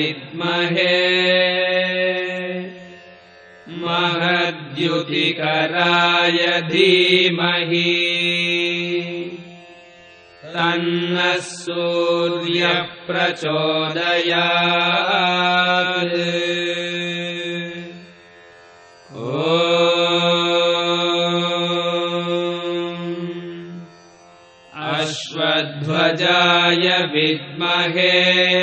विद्महे। महद्युतिकराय धीमहि। तन्नः अश्वध्वजाय विद्महे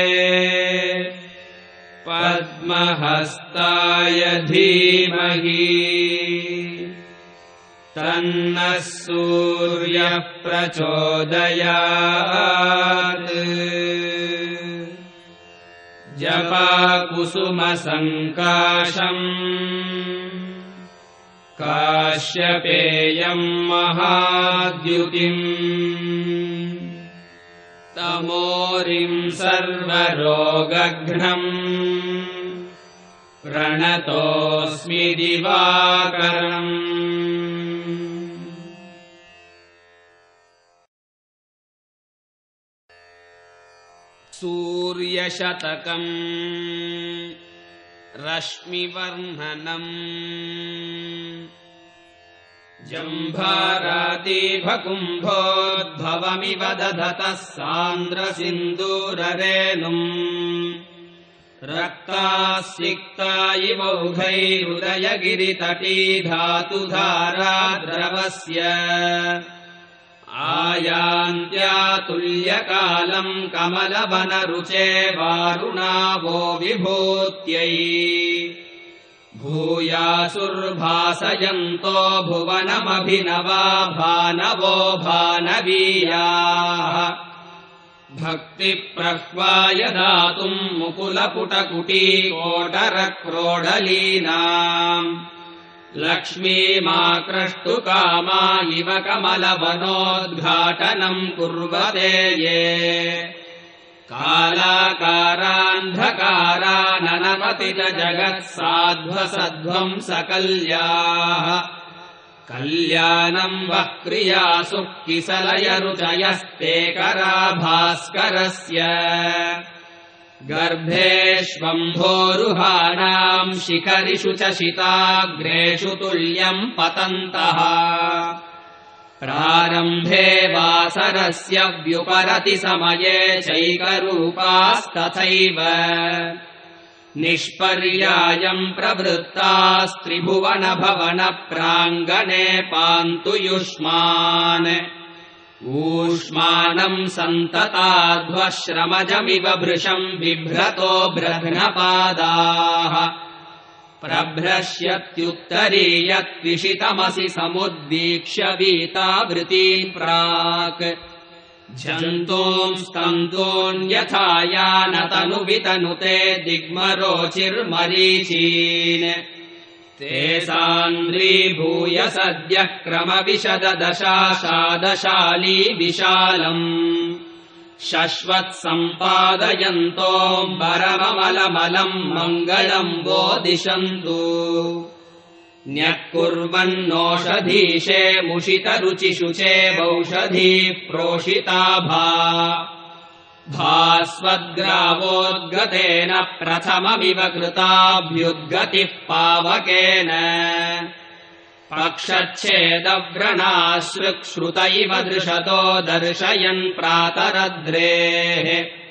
धीमहि। तन्नः सूर्यः प्रचोदयात्। जपाकुसुमसङ्काशम्। काश्यपेयम् महाद्युतिम्। तमोरिम् सर्वरोगघ्नम् प्रणतोऽस्मि दिवाकरम्। सूर्यशतकम् रश्मिवर्णनम्। जम्भारातिभकुम्भोद्भवमिव दधतः सान्द्रसिन्दूररेणुम् रक्तासिक्ता इवौघैरुदयगिरितटी धातुधारा द्रवस्य आयान्त्यातुल्यकालम् कमलवनरुचे वारुणावो विभूत्यै। भूयासुर्भासयन्तो भुवनमभिनवा भानवो भानवीयाः भक्तिप्रह्वाय दातुम् मुकुलपुटकुटीकोटरक्रोडलीनाम् लक्ष्मीमाक्रष्टुकामा इव कमलवनोद्घाटनम् कुर्वते ये। कालाकारान्धकाराननमति च जगत्साध्वसध्वम् सकल्याः कल्याणम् वः क्रियासु किसलयरुचयस्ते करा भास्करस्य गर्भेष्वम्भोरुहाणाम् शिखरिषु च शिताग्रेषु तुल्यम् पतन्तः। प्रारम्भे वासरस्य व्युपरति समये चैकरूपास्तथैव निष्पर्यायम् प्रवृत्तास्त्रिभुवन भवन प्राङ्गणे पान्तु युष्मान्। ऊष्मानम् सन्तताध्वश्रमजमिव भृशम् बिभ्रतो ब्रह्नपादाः प्रभ्रश्यत्युत्तरीयत्विषितमसि समुद्दीक्ष्य वीतावृती प्राक् जन्तोंस्तन्तोऽन्यथा यानतनुवितनुते दिग्मरोचिर्मरीचीन्। ते सान्द्रीभूय सद्यः क्रमविशददशाशादशाली विशालम्। शश्वत्सम्पादयन्तोऽम्बरममलमलम् मङ्गलम् वो दिशन्तु न्यक्कुर्वन्नोषधीशे मुषितरुचिशुचे वौषधी प्रोषिता भा। भास्वद्ग्रावोद्गतेन प्रथममिव कृताभ्युद्गतिः पावकेन। पक्षच्छेदव्रणाश्रुक्श्रुत इव दृशतो दर्शयन् प्रातरद्रेः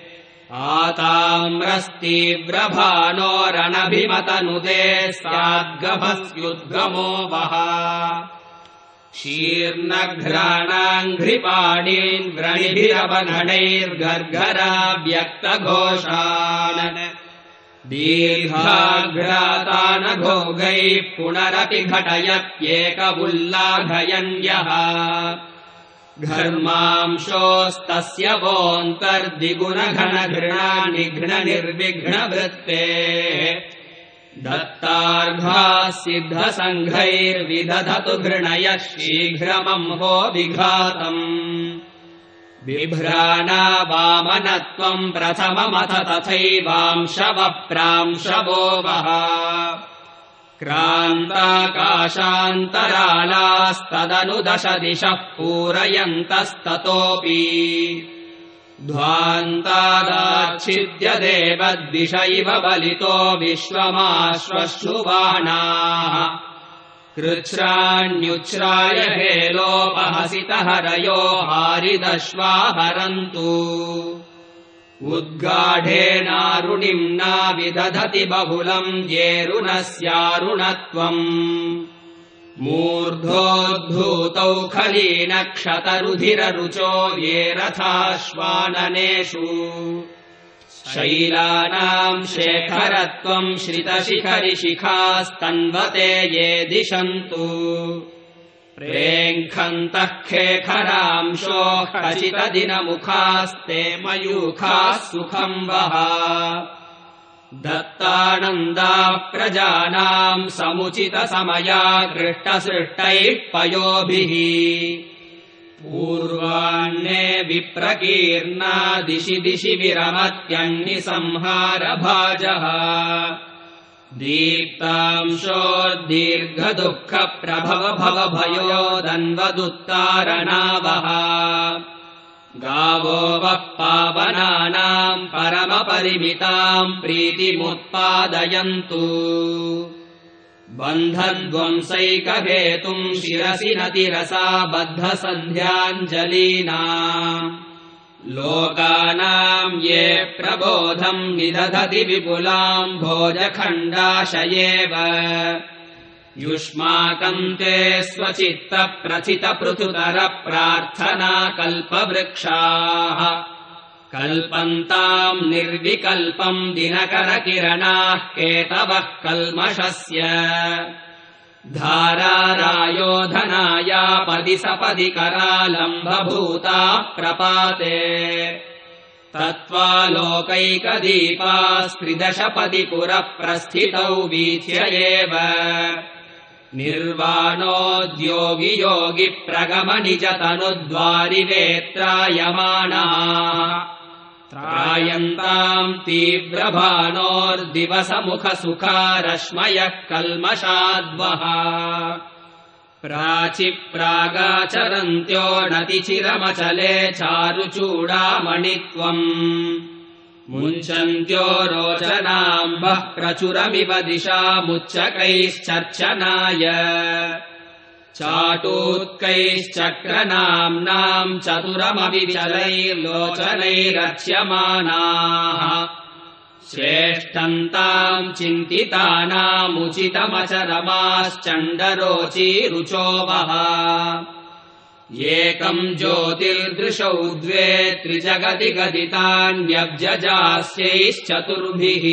आताम्रस्तीव्रभानोरणभिमतनुते स्याद्गभस्युद्गमो वः। शीर्णघ्राणाङ्घ्रिपाणीन् व्रणिभिरवघणैर्गर्घरा व्यक्तघोषान् दीर्घाघ्रातानघोगैः पुनरपि घटयत्येकमुल्लाघयन्यः घर्मांशोस्तस्य वोऽन्तर्दिगुणघनघृणा निघ्ननिर्विघ्नवृत्तेः दत्तार्घाः सिद्धसङ्घैर्विदधतु घृणयः शीघ्रमम्हो विघातम्। बिभ्राणा वामनत्वम् प्रथममथ तथैवांशवप्रांशवो वः क्रान्ताकाशान्तरालास्तदनु दश दिशः पूरयन्तस्ततोऽपि। ध्वान्तादाच्छिद्य देवद्दिश इव बलितो विश्वमाश्वश्रुवाणाः कृच्छ्राण्युच्छ्राय हेलोपहसितहरयो हारिदश्वा हरन्तु उद्गाढेनारुणिम्ना विदधति बहुलम् येरुणस्यारुणत्वम्। मूर्धोद्धूतौ खलीनक्षतरुधिररुचो ये रथाश्वाननेषु। शैलानाम् शेखरत्वम् श्रितशिखरिशिखास्तन्वते ये दिशन्तु प्रेङ्खन्तः खेखरांशोः खचितदिनमुखास्ते मयूखाः सुखम् वः। दत्तानन्दाः प्रजानाम् समुचितसमया गृष्टसृष्टैः पयोभिः। पूर्वाण्ये विप्रकीर्णा दिशि दिशि विरमत्यन्निसंहारभाजः भयोदन्वदुत्तारणावः गावो वः पावनानाम् परमपरिमिताम् प्रीतिमुत्पादयन्तु। बन्धध्वंसैकहेतुम् शिरसि नतिरसा बद्धसन्ध्याञ्जलीना लोकानाम् ये प्रबोधम् निदधति विपुलाम् भोजखण्डाशयेव। युष्माकम् ते कल्पवृक्षाः कल्पन्ताम् निर्विकल्पम् दिनकरकिरणाः केतवः कल्मषस्य धारारायोधनायापदि सपदि करालम्बभूता प्रपाते। तत्त्वालोकैकदीपास्त्रिदशपदि पुरः प्रस्थितौ वीथ्य एव। निर्वाणोद्योगि योगि प्रगम निजतनुद्वारिवेत्रायमाणाः त्रायन्ताम् तीव्रभानोर्दिवसमुखसुखारश्मयः कल्मषाद्वः। प्राचिप्रागाचरन्त्यो नतिचिरमचले चारुचूडामणित्वम्। मुञ्चन्त्यो रोचनाम्बः प्रचुरमिव दिशामुच्चकैश्चर्चनाय चाटूत्कैश्चक्रनाम्नाम् चतुरमविचलैर्लोचनैरक्ष्यमाणाः श्रेष्ठन्ताम् चिन्तितानामुचितमचरमाश्चण्डरोचीरुचो वः एकम् ज्योतिर्दृशौ द्वे त्रिजगति गदितान्यब्जजास्यैश्चतुर्भिः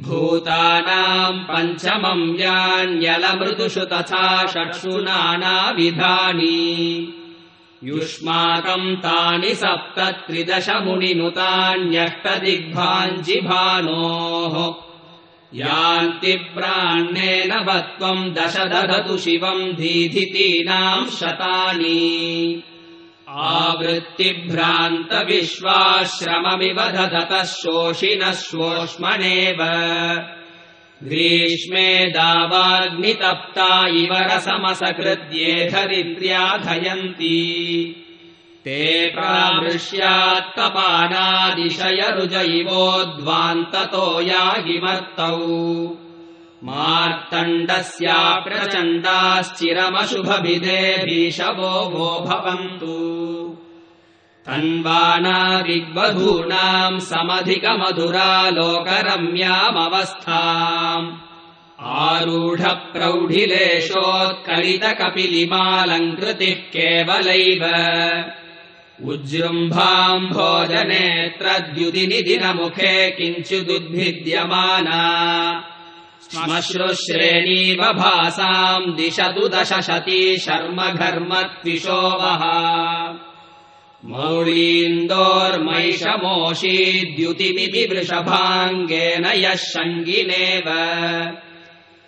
भूतानाम् पञ्चमम् यान्यलमृदुषु तथा षट्सु नानाविधानि युष्माकम् तानि सप्त त्रिदश मुनिनुतान्यष्टदिग्भाञ्जिभानोः यान्ति प्राण्येन वत्वम् दश दधतु शिवम् दीधितीनाम् शतानि आवृत्तिभ्रान्तविश्वाश्रममिव दधतः शोषिनः शोष्मणेव ग्रीष्मे दावाग्नितप्ता इव रसमसकृद्ये धरित्र्याधयन्ति ते प्रामृश्यात्तपानादिशयरुज इवोद्वान्ततो यागिमर्तौ मार्तण्डस्या प्रचण्डाश्चिरमशुभभिदे भीषवो वो भवन्तु। तन्वानादिग्वधूनाम् समधिकमधुरालोकरम्यामवस्थाम्। आरूढप्रौढिलेशोत्कलितकपिलिमालङ्कृतिः केवलैव। उज्जृम्भाम् भोजनेत्रद्युदिनि दिनमुखे किञ्चिदुद्भिद्यमाना श्मश्रुश्रेणीव भासाम् दिशतु दशशती शर्म घर्म त्विषो वः मौळीन्दोर्मैषमोषीद्युतिमिति वृषभाङ्गेन यः शङ्गिनेव।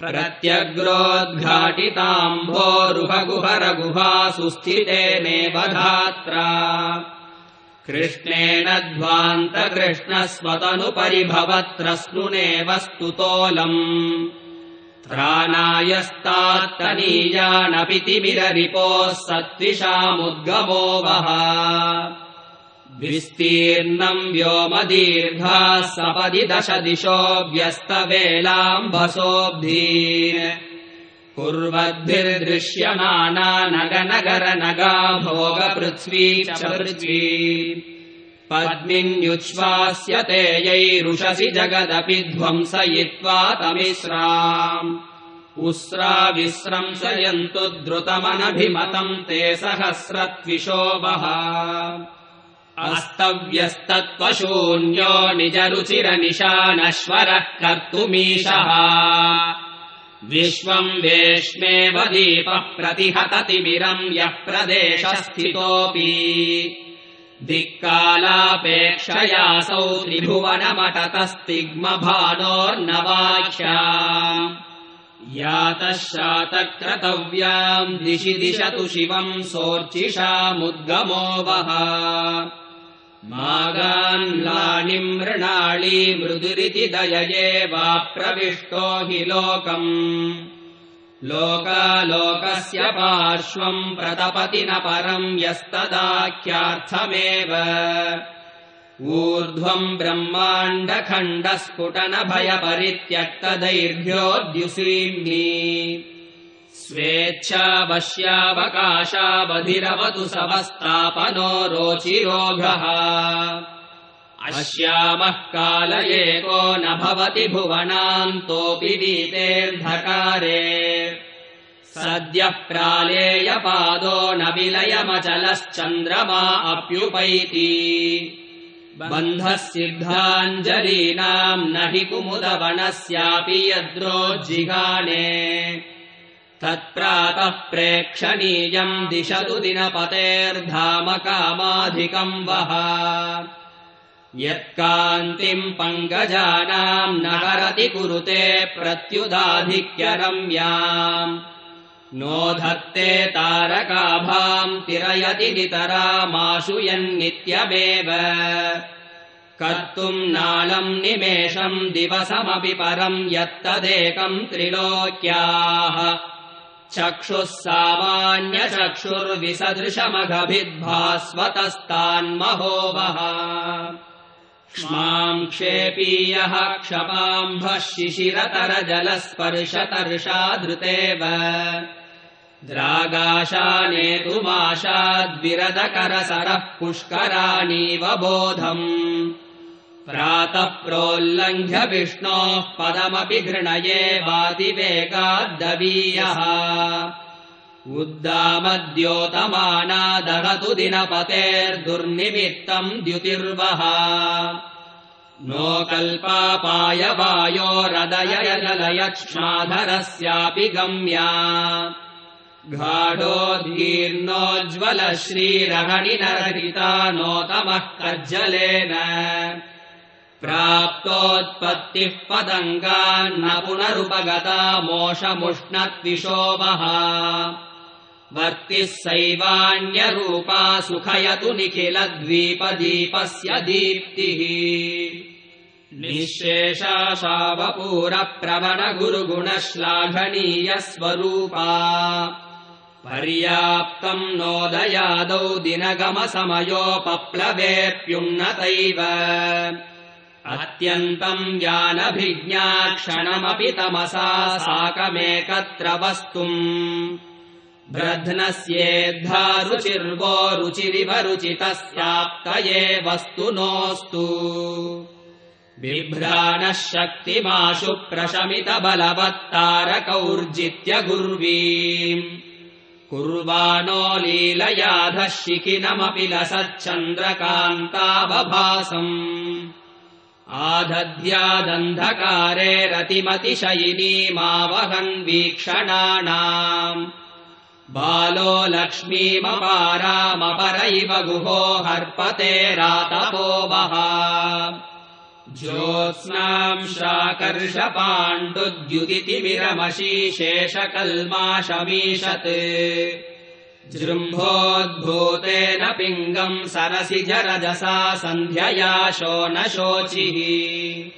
प्रत्यग्रोद्घाटिताम्भोरुहगुहरगुहा सुस्थितेनेव धात्रा कृष्णेन ध्वान्तकृष्णस्वतनुपरिभवत्रस्नुनेव स्तुतोलम् त्राणायस्तात्तनीयानपितिमिररिपोः सत्विषामुद्गमो वः। विस्तीर्णम् व्योमदीर्घा सपदि दश दिशो व्यस्तवेलाम्बसोऽब्धी कुर्वद्भिर्दृश्यमाना नगनगर नगा भोगपृथ्वी च पृथ्वी पद्मिन्युच्छ्वास्यते यैरुषसि जगदपि ध्वंसयित्वा तमिस्राम् उस्रा विस्रंसयन्तु द्रुतमनभिमतम् ते सहस्रत्विशोभः। अस्तव्यस्तत्त्वशून्यो निजरुचिरनिशानश्वरः कर्तुमीशः विश्वम् वेश्मेव दीपः प्रतिहततिमिरम् यः प्रदेशस्थितोऽपि। दिक्कालापेक्षयासौ त्रिभुवनमटतस्तिग्मभानोर्नवाख्या। यातः शातक्रतव्याम् दिशि दिशतु शिवम् सोऽर्चिषामुद्गमो वः मागान्लाणि मृणाळी मृदुरिति दयये वा प्रविष्टो हि लोकम्। लोकालोकस्य पार्श्वम् प्रतपति न परम् यस्तदाख्यार्थमेव। ऊर्ध्वम् ब्रह्माण्डखण्डस्फुटनभयपरित्यक्तदैर्घ्योद्युषीम्नि स्वेच्छावश्यावकाशावधिरवतु सवस्तापनो रोचिरोघः अश्यामः काल एको न भवति भुवनान्तोऽपि वीतेऽर्धकारे सद्यः प्रालेयपादो न विलयमचलश्चन्द्रमा अप्युपैति। बन्धः सिद्धाञ्जलीनाम् न हि कुमुदवनस्यापि यद्रोज्जिगाने तत्प्रातः प्रेक्षणीयम् दिशतु दिनपतेर्धाम कामाधिकम् वः। यत्कान्तिम् पङ्कजानाम् न हरति कुरुते प्रत्युदाधिक्यरम्याम्। नो धत्ते तारकाभाम् तिरयति नितरामाशु यन्नित्यमेव। कर्तुम् नालम् निमेषम् दिवसमपि परम् यत्तदेकम् त्रिलोक्याः चक्षुः सामान्यचक्षुर्विसदृशमघभिद्भास्वतस्तान्महो वः क्ष्माम् क्षेपीयः क्षपाम्भः शिशिरतरजलस्पर्शतर्षादृतेव द्रागाशानेतुमाशाद्विरदकरसरः पुष्कराणीव बोधम् प्रातः प्रोल्लङ्घ्य विष्णोः पदमपि घृणये वातिवेगाद्दवीयः। उद्दामद्योतमाना दहतु दिनपतेर्दुर्निमित्तम् द्युतिर्वः। नो कल्पापाय वायोरदययजलयक्ष्माधरस्यापि गम्या। श्रीरहणिनरहिता नोतमः कज्जलेन प्राप्तोत्पत्तिः पदङ्गान्न पुनरुपगता मोषमुष्णत्विशोभः वर्तिः सैवान्यरूपा सुखयतु निखिलद्वीपदीपस्य दीप्तिः। निःशेषाशावपूरप्रवण गुरुगुणश्लाघनीयस्वरूपा पर्याप्तम् नोदयादौ दिनगमसमयोपप्लवेऽप्युन्नतैव अत्यन्तम् ज्ञानभिज्ञा क्षणमपि तमसा साकमेकत्र वस्तुम्। ब्रध्नस्येद्धा रुचिर्वो रुचिरिव रुचितस्याप्तये वस्तु नोऽस्तु बिभ्राणः शक्तिमाशु प्रशमित बलवत्तारकौर्जित्य गुर्वीम् कुर्वाणो लीलयाधः शिखिनमपि लसच्चन्द्रकान्तावभासम् आधद्यादन्धकारे रतिमतिशयिनीमावहन् वीक्षणानाम्। बालो लक्ष्मीमपारामपरैव गुहो हर्पते ज्योत्स्नाम् शाकर्ष पाण्डुद्युदितिमिरमशीशेषकल्माशमीषत् जृम्भोद्भूतेन पिङ्गम् सरसि जरजसा सन्ध्यया शो न शोचिः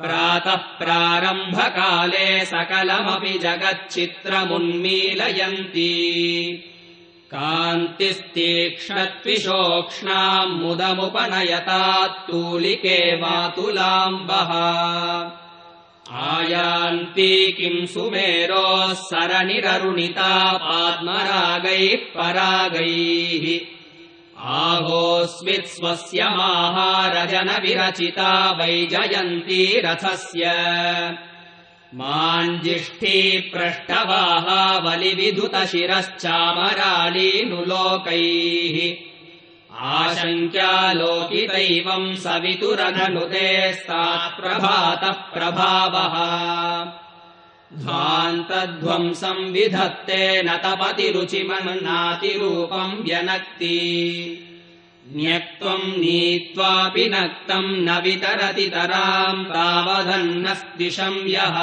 प्रातः प्रारम्भकाले सकलमपि जगच्चित्रमुन्मीलयन्ती। कान्तिस्तीक्ष्णत्विषोक्ष्णाम् मुदमुपनयतात्तूलिके वातुलाम्बः आयान्ती किम् सुमेरोः सरनिररुणिता पाद्मरागैः परागैः। आहोस्मित् स्वस्य माहारजनविरचिता वैजयन्ती रथस्य। माञ्जिष्ठी पृष्ठवाहावलिविधुतशिरश्चामरालीनुलोकैः आशङ्क्यालोकितैवम् सवितुरधनुते प्रभातः प्रभावः। ध्वान्तध्वंसम् विधत्ते न तपतिरुचिमन्नातिरूपम् व्यनक्ति। न्यक्त्वम् नीत्वापि नक्तम् न वितरतितराम् तावदन्नस्तिशम् यः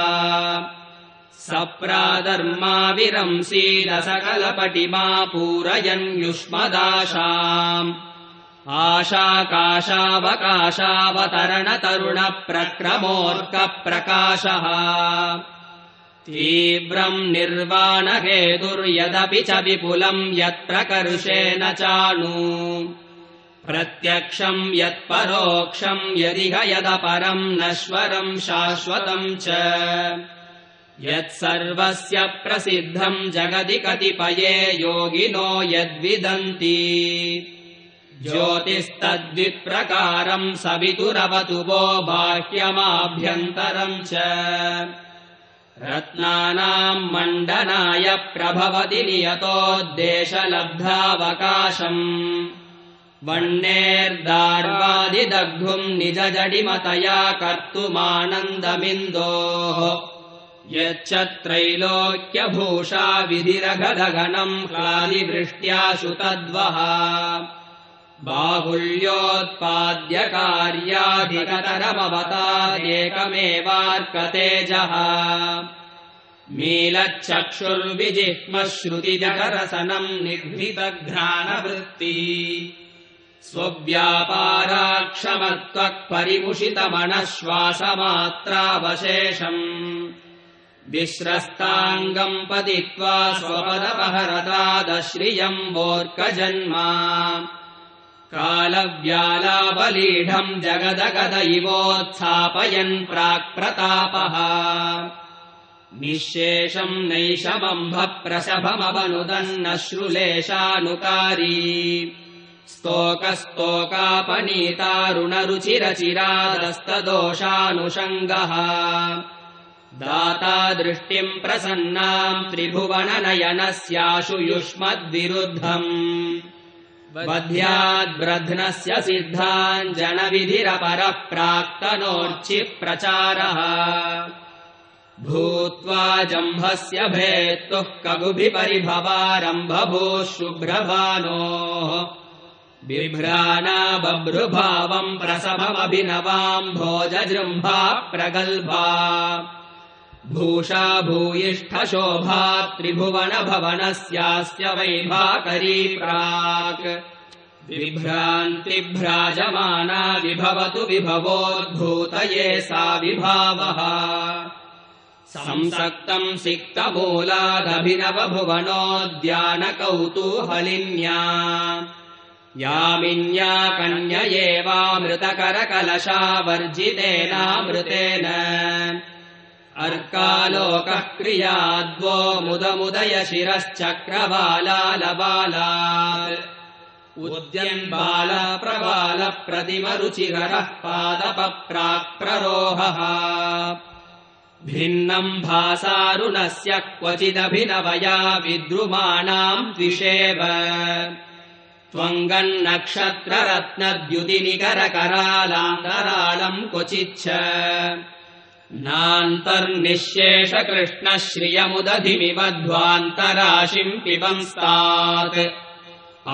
सप्रादर्माविरंसीदसकलपटिमा पूरयन् युष्मदाशाम् आशाकाशावकाशावतरणतरुणप्रक्रमोऽर्कप्रकाशः। तीव्रम् निर्वाणहेतुर्यदपि च विपुलम् यत्प्रकर्षेण चाणु प्रत्यक्षम् यत्परोक्षम् यदिह यदपरम् नश्वरम् शाश्वतम् च यत्सर्वस्य प्रसिद्धम् जगति कतिपये योगिनो यद्विदन्ति। ज्योतिस्तद्विप्रकारम् सवितुरवतु वो बाह्यमाभ्यन्तरम् च। रत्नानाम् मण्डनाय प्रभवति नियतोद्देशलब्धावकाशम् वह्नेर्दार्वादिदग्धुम् निजजडिमतया कर्तुमानन्दमिन्दोः यच्चत्रैलोक्यभूषा विधिरघदघनम् क्लादिवृष्ट्याशु तद्वः बाहुल्योत्पाद्यकार्याधिकतरमवतादेकमेवार्कतेजः। मीलच्चक्षुर्विजिह्मश्रुतिजकरसनम् निघ्नितघ्राणवृत्तिः स्वव्यापाराक्षमत्वक्परिमुषितमनश्वासमात्रावशेषम् विश्रस्ताङ्गम् पतित्वा स्वपदपहरतादश्रियम् वोर्कजन्मा कालव्यालाबलीढम् जगदगद इवोत्थापयन् प्राक्प्रतापः। निःशेषम् नैषमम्भप्रशभमवनुदन्नश्रुलेशानुकारी। स्तोकस्तोकापनीतारुणरुचिरचिरादस्तदोषानुषङ्गः दाता दृष्टिम् प्रसन्नाम् त्रिभुवननयनस्याशु युष्मद्विरुद्धम्। बध्याद्ब्रध्नस्य सिद्धाञ्जनविधिरपरः प्राक्तनोर्चिप्रचारः भूत्वा जम्भस्य भेत्तुः कगुभिपरिभवारम्भभूः शुभ्रभानोः। बिभ्राणा बभ्रुभावम् प्रसभमभिनवाम् भोजजृम्भा प्रगल्भा भूषा भूयिष्ठशोभा त्रिभुवनभवनस्यास्य वैभाकरी प्राक्। विभ्रान्तिभ्राजमाना विभवतु विभवोद्भूतये सा विभावः। संसक्तम् सिक्तमूलादभिनवभुवनोद्यानकौतूहलिन्या। यामिन्या कन्ययेवामृतकरकलशावर्जितेनामृतेन अर्कालोकः क्रियाद्वो मुदमुदय शिरश्चक्रबालालबाला उद्यन्बालप्रबालप्रतिमरुचिरः पादपप्राक्प्ररोहः। भिन्नम् भासारुणस्य क्वचिदभिनवया विद्रुमाणाम् द्विषेव। त्वङ्गन्नक्षत्ररत्नद्युतिनिकरकरालान्तराळम् क्वचिच्छ नान्तर्निःशेषकृष्णः श्रियमुदधिमिव ध्वान्तराशिम् पिबंस्तात्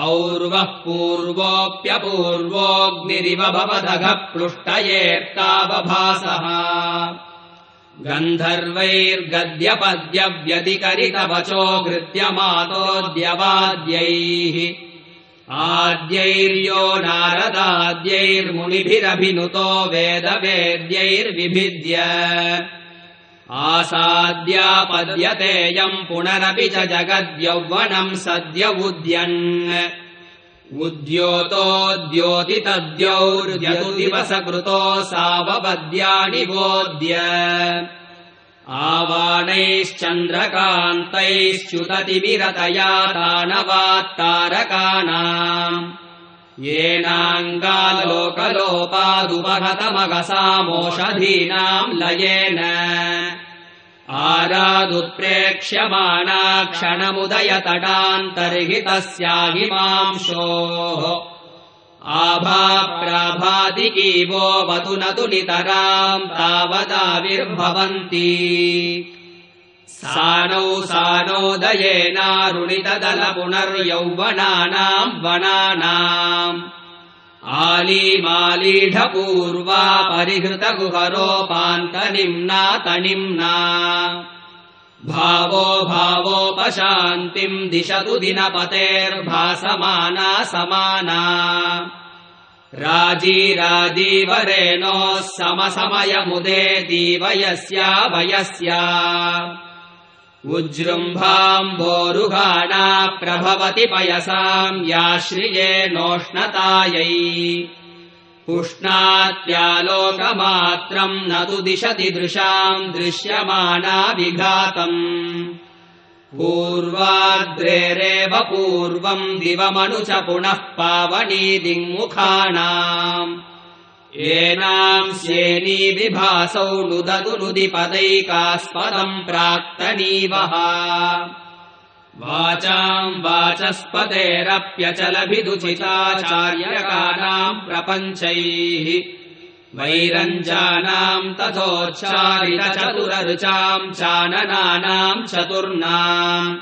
और्वः पूर्वोऽप्यपूर्वोऽग्निरिव भवदघः प्लुष्टयेर्तावभासः गन्धर्वैर्गद्यपद्यव्यतिकरितवचो गृद्यमातोऽद्यवाद्यैः आद्यैर्यो नारदाद्यैर्मुनिभिरभिनुतो वेदवेद्यैर्विभिद्य। आसाद्यापद्यतेयम् पुनरपि च जगद्यौवनम् सद्य उद्यन् उद्योतोद्योतितद्यौर्यदिवसकृतो सावपद्यानि वोद्य आवाणैश्चन्द्रकान्तैश्च्युततिविरतया दानवात्तारकानाम् येनाङ्गालोकलोपादुपहतमगसामोषधीनाम् लयेन आरादुत्प्रेक्ष्यमाणा आभाप्राभातिकीवो वतु न तु नितराम् तावदाविर्भवन्ति। सानौ सानोदयेनारुणितदल पुनर्यौवनानाम् वनानाम्। आलीमालीढपूर्वा परिहृतगुहरोपान्तनिम्ना तनिम्ना भावो भावोपशान्तिम् दिशतु दिनपतेर्भासमाना समाना। राजी राजीवरेणोः समसमयमुदे दीवयस्या वयस्या। उज्जृम्भाम्बोरुहाणा प्रभवति पयसाम् याश्रियेणोष्णतायै उष्णात्यालोकमात्रम् न तु दिशति दृशाम् दृश्यमाना विघातम् पूर्वाद्रेरेव पूर्वम् दिवमनु च पुनः पावनी दिङ्मुखाणाम् येनाम् श्येनी विभासौ नुदतु नुदिपदैकास्पदम् प्राक्तनीवः वाचाम् वाचस्पतेरप्यचलभिदुचिताचार्यकानाम् प्रपञ्चैः वैरञ्जानाम् तथोच्चारितचतुररुचाम् चाननानाम् चतुर्णाम्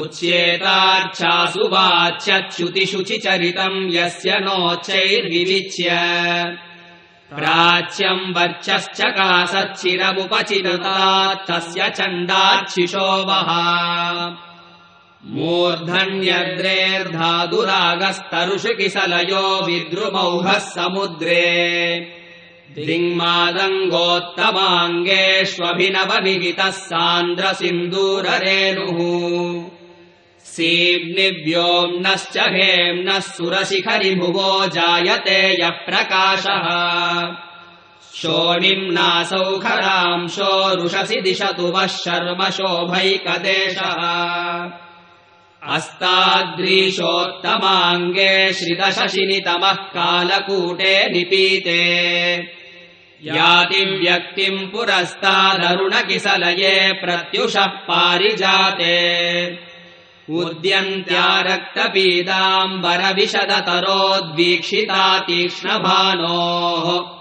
उच्येतार्चासु वाच्यच्युतिशुचिचरितम् यस्य नोच्चैर्विविच्य प्राच्यम् वर्चश्च कासच्चिरमुपचिरता तस्य चण्डाच्छिशो वः मूर्धन्यद्रेर्धातुरागस्तरुषु किसलयो विद्रुमौहः समुद्रे। दिङ्मादङ्गोत्तमाङ्गेष्वभिनवनिहितः सान्द्रसिन्दूररेणुः। सीम्निव्योम्नश्च हेम्नः सुरशिखरिभुवो जायते यः प्रकाशः। शोणिम्नासौखरांशो रुषसि दिशतु वः शर्म शोभैकदेशः अस्ताद्रीशोत्तमाङ्गे श्रितशशिनितमः कालकूटे निपीते। याति व्यक्तिम् पुरस्तादरुणकिसलये प्रत्युषः पारिजाते। उद्यन्त्या रक्तपीताम्बरविशदतरोद्वीक्षिता तीक्ष्णभानोः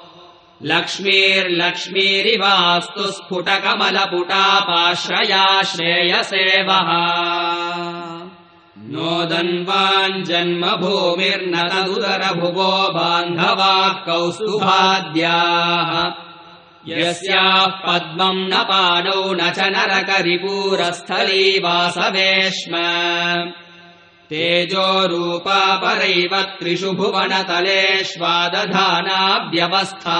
लक्ष्मीर्लक्ष्मीरिवास्तु स्फुटकमलपुटापाश्रया श्रेयसेवः नोदन्वाञ्जन्मभूमिर्न तदुदरभुवो बान्धवाः कौस्तुभाद्याः। यस्याः पद्मम् न पाणौ न च नरकरिपूरस्थली वासवेश्म तेजोरूपा परैव त्रिषु भुवनतलेष्वादधानाव्यवस्था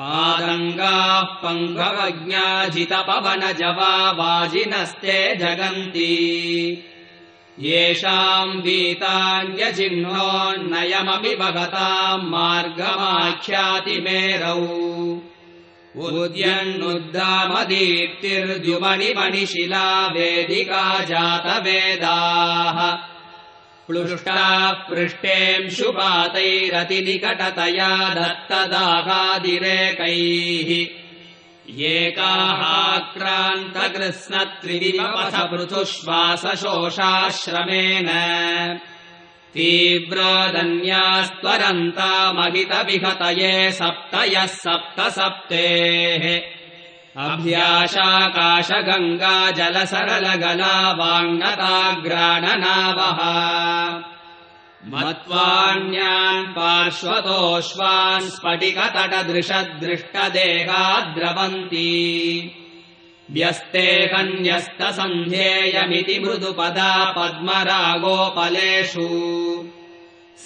पादङ्गाः पङ्गवज्ञाजितपवनजवा वाजिनस्ते जगन्ति। येषाम् वीतान्यचिह्नोन्नयमपि भगताम् मार्गमाख्यातिमेरौ। उद्यन्नुद्दामदीप्तिर्द्युमणिमणिशिला वेदिका जातवेदाः प्लुष्टाः पृष्टेंशुपातैरतिनिकटतया दत्तदाहादिरेकैः। एकाहाक्रान्तकृत्स्नत्रिदिवपथपृथुश्वासशोषाश्रमेण तीव्रादन्यास्त्वरन्तामहितविहतये सप्त यः सप्त सप्तेः अभ्याशाकाश गङ्गा जल सरल गला वाङ्नताग्राणनावः मत्वान्यान् पार्श्वतोऽश्वान् स्फटिकतटदृशदृष्टदेहाद्रवन्ती। व्यस्ते कन्यस्तसन्ध्येयमिति मृदुपदा पद्मरागोपलेषु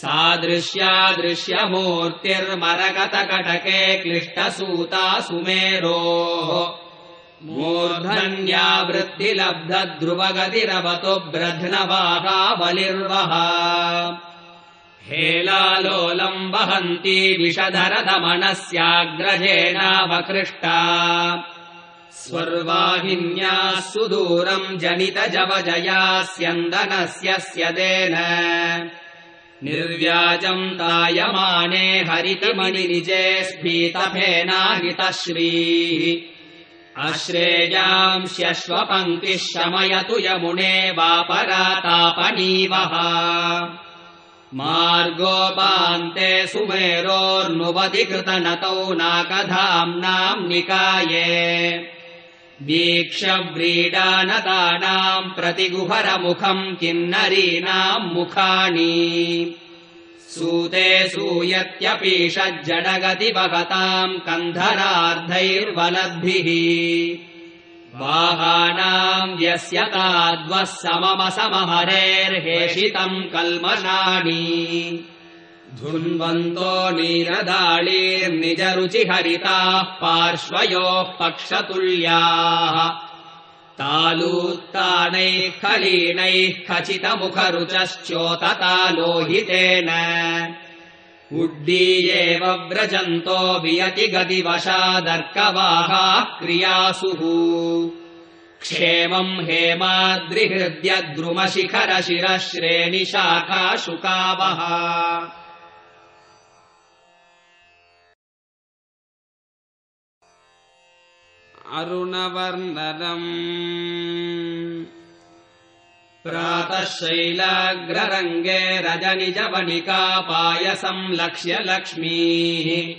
सादृश्यादृश्यमूर्तिर्मरगतकटके क्लिष्टसूता सुमेरोः मूर्धन्यावृत्तिलब्धध्रुवगतिरवतु ब्रध्नवाहा बलिर्वः हेलालोलम् वहन्ती विषधरदमनस्याग्रजेनावकृष्टा स्वर्वाहिन्याः सुदूरम् जनितजवजयास्यन्दनस्य देन निर्व्याजम् तायमाने हरितमणिनिजे स्फीतफेनाहितश्रीः अश्रेयांस्यश्वपङ्क्तिः शमयतु यमुने वापरातापनीवः। मार्गोपान्ते सुमेरोर्नुवधिकृतनतौ नाकधाम्नाम् निकाये वीक्षव्रीडानतानाम् प्रतिगुहरमुखम् किन्नरीणाम् मुखानि। सूते सूयत्यपीषज्जडगति भगताम् कन्धरार्धैर्वलद्भिः। वाहानाम् व्यस्यताद्वः सममसमहरेर्हेषितम् कल्मषाणि धुन्वन्तो नीरदाळीर्निजरुचिहरिताः पार्श्वयोः पक्षतुल्याः। तालूत्तानैः खलीनैः खचितमुखरुचश्चोततालोहितेन उड्डीयेव व्रजन्तो वियति गतिवशादर्कवाहाः क्रियासुः। क्षेमम् हेमाद्रिहृद्यद्रुमशिखरशिरः श्रेणिशाखाशुकावः अरुणवर्णनम्। प्रातः शैलाग्ररङ्गे लक्ष्य लक्ष्मीः।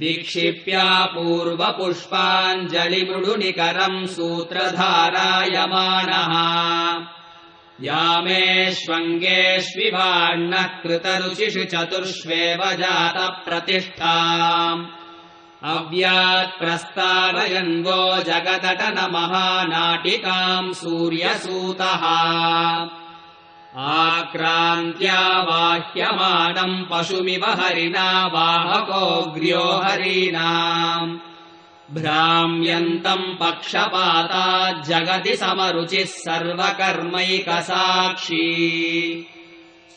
विक्षिप्या पूर्वपुष्पाञ्जलिमृडुनिकरम् सूत्रधारायमाणः यामेष्वङ्गेष्विवाण्णः कृतरुचिषु चतुर्ष्वेव जातप्रतिष्ठा अव्यात्प्रस्तावयन्वो जगदटनमहानाटिकाम् सूर्यसूतः। आक्रान्त्या वाह्यमानम् पशुमिव हरिणा वाहकोऽग्र्यो हरीणाम्। भ्राम्यन्तम् पक्षपाताज्जगति समरुचिः सर्वकर्मैकसाक्षी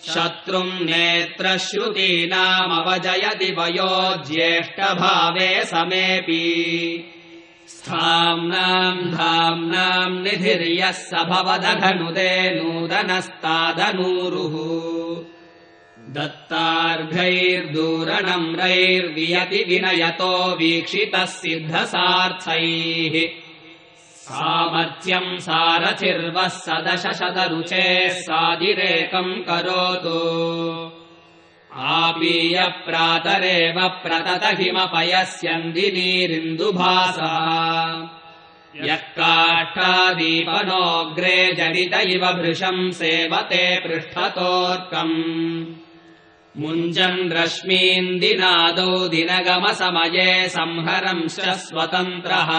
शत्रुम् नेत्रश्रुतीनामवजयति वयो ज्येष्ठभावे समेऽपि। स्थाम्नाम् धाम्नाम् निधिर्यः स भवदघनुदे नूतनस्तादनूरुः दत्तार्घैर्दूरणम्रैर्वियति विनयतो वीक्षितः सिद्धसार्थैः सामर्थ्यम् सारथिर्वः सदशशतरुचेः सादिरेकम् करोतु। आपीय प्रातरेव प्रतत यः काष्ठादीपनोऽग्रे जनित इव भृशम् सेवते पृष्ठतोऽर्कम् मुञ्जन् रश्मीन्दिनादौ दिनगमसमये संहरंश्च स्वतन्त्रः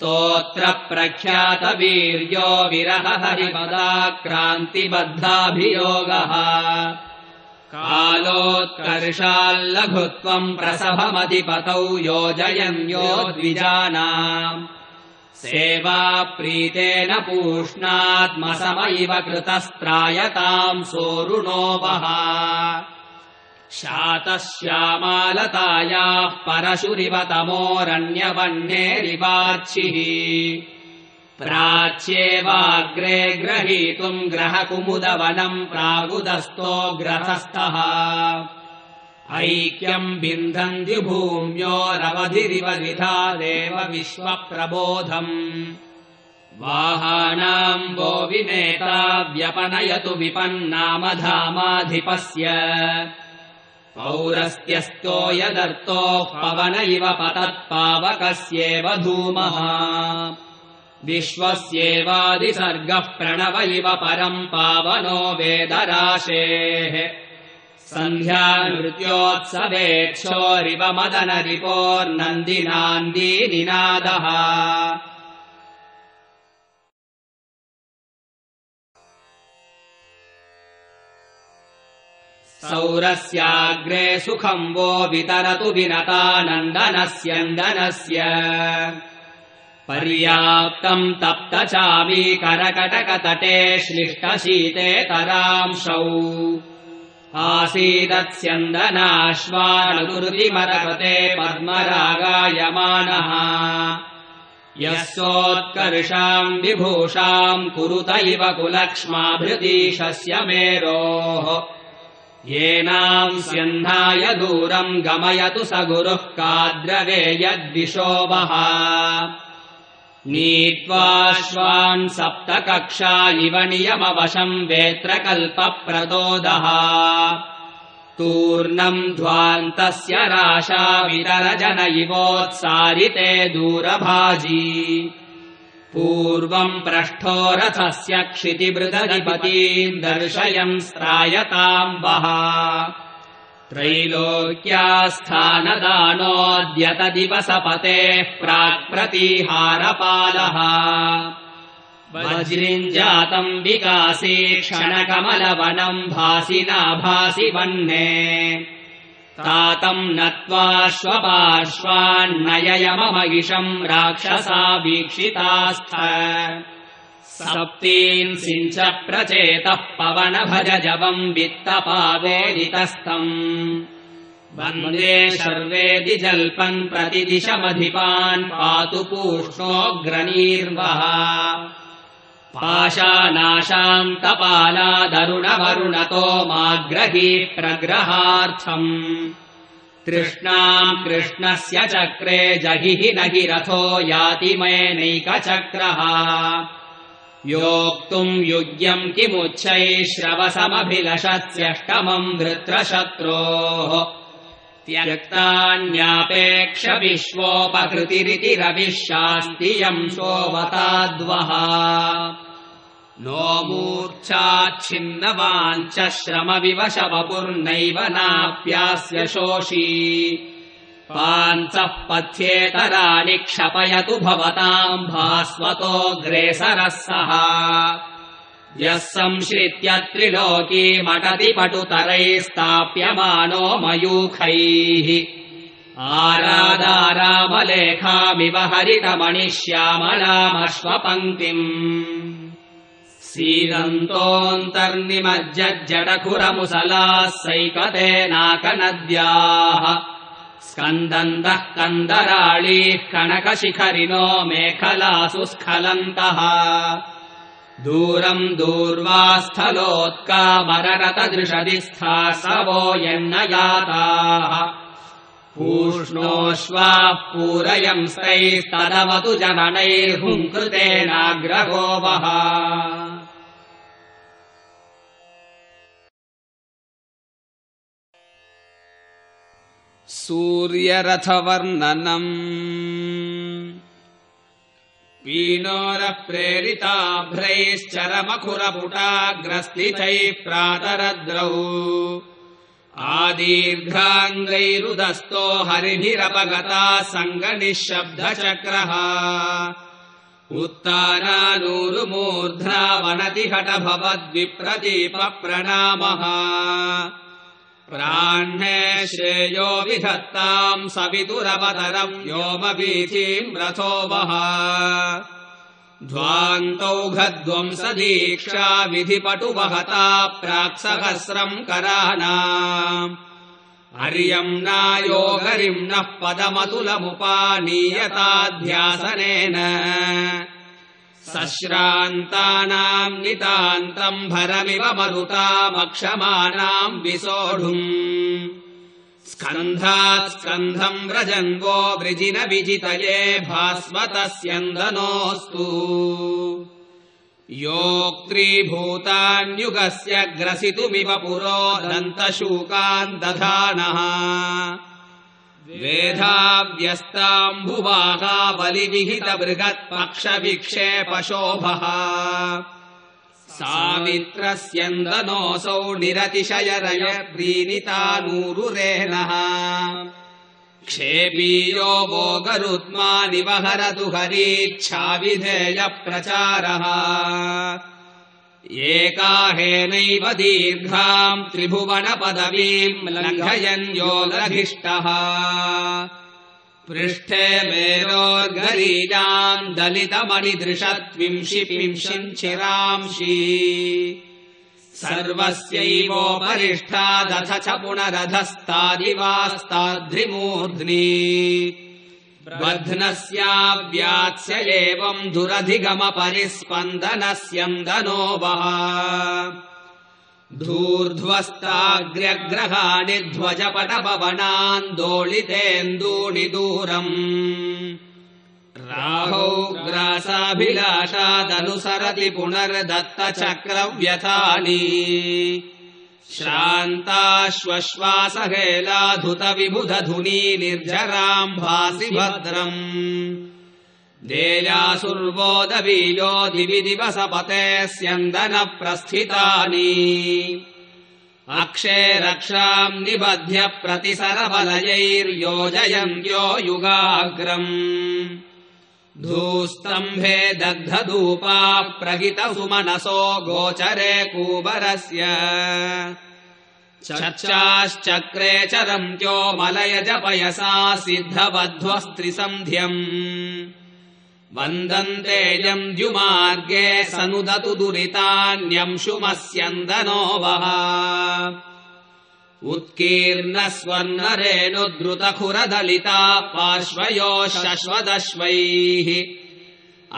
स्तोत्र प्रख्यातवीर्यो विरह हरिपदाक्रान्तिबद्धाभियोगः। कालोत्कर्षाल्लघुत्वम् प्रसभमधिपतौ योजयन्यो द्विजानाम् सेवा प्रीतेन पूष्णात्मसम इव कृतस्त्रायताम् सोरुणोपः शातश्यामालतायाः परशुरिव तमोरण्यवह्नेरिवार्चिः प्राच्येवाग्रे ग्रहीतुम् ग्रहकुमुदवनम् प्रागुदस्तो ग्रहस्थः। ऐक्यम् बिन्धन्ति भूम्योरवधिरिव विधादेव विश्वप्रबोधम्। वाहानाम् वो विनेता व्यपनयतु विपन्नामधामाधिपस्य पौरस्त्यस्तो यदर्तोः पवन इव पतत्पावकस्येव धूमः। विश्वस्येवादिसर्गः प्रणव इव परम् पावनो वेदराशेः। सन्ध्यानृत्योत्सवेक्षोरिव मदनरिपोर्नन्दिनान्दीनिनादः सौरस्याग्रे सुखम् वो वितरतु विनतानन्दनस्यन्दनस्य। पर्याप्तम् तप्तचामी करकटकतटे श्लिष्टशीतेतरांशौ आसीदत्स्यन्दनाश्वानुरुतिमरकृते पद्मरागायमानः। यः सोत्कर्षाम् विभूषाम् कुरुत इव कुलक्ष्माभृतीशस्य मेरोः येनाम् स्यह्नाय दूरम् गमयतु स गुरुः काद्रवे यद्विशो वः। नीत्वाश्वान् सप्तकक्षा इव नियमवशम् वेत्रकल्पप्रदोदः। तूर्णम् ध्वान्तस्य राशा वितरजन इवोत्सारिते दूरभाजी पूर्वम् पृष्ठो रथस्य क्षितिभृदधिपतीम् दर्शयन् स्त्रायताम् वः त्रैलोक्यास्थानदानोऽद्यत दिवसपतेः प्राक्प्रतीहारपालः वज्रिञ्जातम् विकासी क्षणकमलवनम् भासि नाभासि वह्ने तातम् नत्वाश्वपार्श्वान्नययममगिषम् राक्षसा वीक्षितास्थ। सप्तीन् सिञ्च प्रचेतः पवन भज जवम् वित्तपावेदितस्थम् वन्दे सर्वेदि जल्पन् प्रतिदिशमधिपान् पातु पूष्णोऽग्रनीर्वः पाशानाशान्तपालादरुणवरुणतो माग्रही प्रग्रहार्थम्। तृष्णाम् कृष्णस्य चक्रे जहिः न हि रथो याति मेनैकचक्रः योक्तुम् युज्यम् किमुच्चैः श्रवसमभिलषत्स्यष्टमम् वृत्रशत्रोः त्यक्तान्यापेक्ष विश्वोपकृतिरिति रविः शास्तियम् सोऽवताद्वः नो मूर्च्छाच्छिन्नवाञ्च श्रमविवशवपुर्नैव नाप्यास्य शोषी। पाञ्चः पथ्येतराणि क्षपयतु भवताम् भास्वतोऽग्रेसरः सः यः संश्रित्य त्रिलोकीमटति पटुतरैस्ताप्यमानो मयूखैः। आरादारामलेखामिव हरितमणिश्यामलामश्वपङ्क्तिम् सीदन्तोऽन्तर्निमज्जडखुरमुसलाः सैकतेनाकनद्याः स्कन्दन्तः कन्दराळीः कनकशिखरिणो मेखलासु स्खलन्तः दूरम् दूर्वास्थलोत्कामररतदृशदिस्था सवो यन्न याताः पूष्णोऽश्वाः पूरयंस्तैस्तदवतु जननैर्हुङ्कृतेनाग्रहो वः। सूर्यरथवर्णनम् पीनोरप्रेरिताभ्रैश्चरमखुरपुटाग्रस्थितैः प्रातरद्रौ। आदीर्घाङ्गैरुदस्तो हरिभिरपगता सङ्गनिःशब्दचक्रः। हट भवद्विप्रदीपप्रणामः प्राह्णे श्रेयो विधत्ताम् सवितुरवतरम् व्योमवीथीम् रथो वः ध्वान्तौघध्वंसदीक्षा विधिपटुवहता प्राक्सहस्रम् करानाम् हर्यम् नायोगरिम् नः पदमतुलमुपानीयताध्यासनेन सश्रान्तानाम् नितान्तम् भरमिव मरुतामक्षमानाम् विसोढुम्। स्कन्धात् स्कन्धम् व्रजन्वो वृजिन विजितये भास्वतस्यन्दनोऽस्तु। योक्त्रीभूतान्युगस्य ग्रसितुमिव पुरो दन्तशूकान् दधानः वेधाव्यस्ताम्बुवाहा बलिविहित बृहत्पक्षविक्षेपशोभः सामित्रस्यन्दनोऽसौ निरतिशयरय प्रीणितानूरुरेणः क्षेपीयो वोगरुत्मानिवहरतु हरीच्छाविधेय प्रचारः एकाहेनैव दीर्घाम् त्रिभुवनपदवीम् लङ्घयन् योगधिष्टः पृष्ठे मेरोर्गरीजाम् दलितमणिदृशत्विंशिपिंशिञ्चिरांशी सर्वस्यैवोपरिष्ठादथ च पुनरधस्तादिवास्ताद्रिमूर्ध्नि बध्नस्याव्यात्स्य एवम् दुरधिगमपरिस्पन्दनस्यन्दनो वः। धूर्ध्वस्ताग्र्यग्रहाणि ध्वजपटपवनान्दोलितेन्दूणि दूरम्। राहौ ग्रासाभिलाषादनुसरति पुनर्दत्तचक्रव्यथानि श्रान्ताश्वश्वासहेलाधुत विबुधधुनी निर्झराम् भासि भद्रम्। देयासुर्वोदवीयो दिवि दिवसपते स्यन्दन अक्षे रक्षाम् निबध्य प्रतिसरबलयैर्योजयन्त्यो युगाग्रम् धूस्तम्भे दग्धधूपा प्रहितसुमनसो गोचरे कूबरस्य। चर्चाश्चक्रे चरन्त्यो मलयज पयसा सिद्धबध्वस्त्रिसन्ध्यम् वन्दन्तेजम् द्युमार्गे सनुदतु दुरितान्यंशुमस्यन्दनो वः उत्कीर्णस्वर्णरेणुद्रुतखुरदलिता पार्श्वयोः शश्वदश्वैः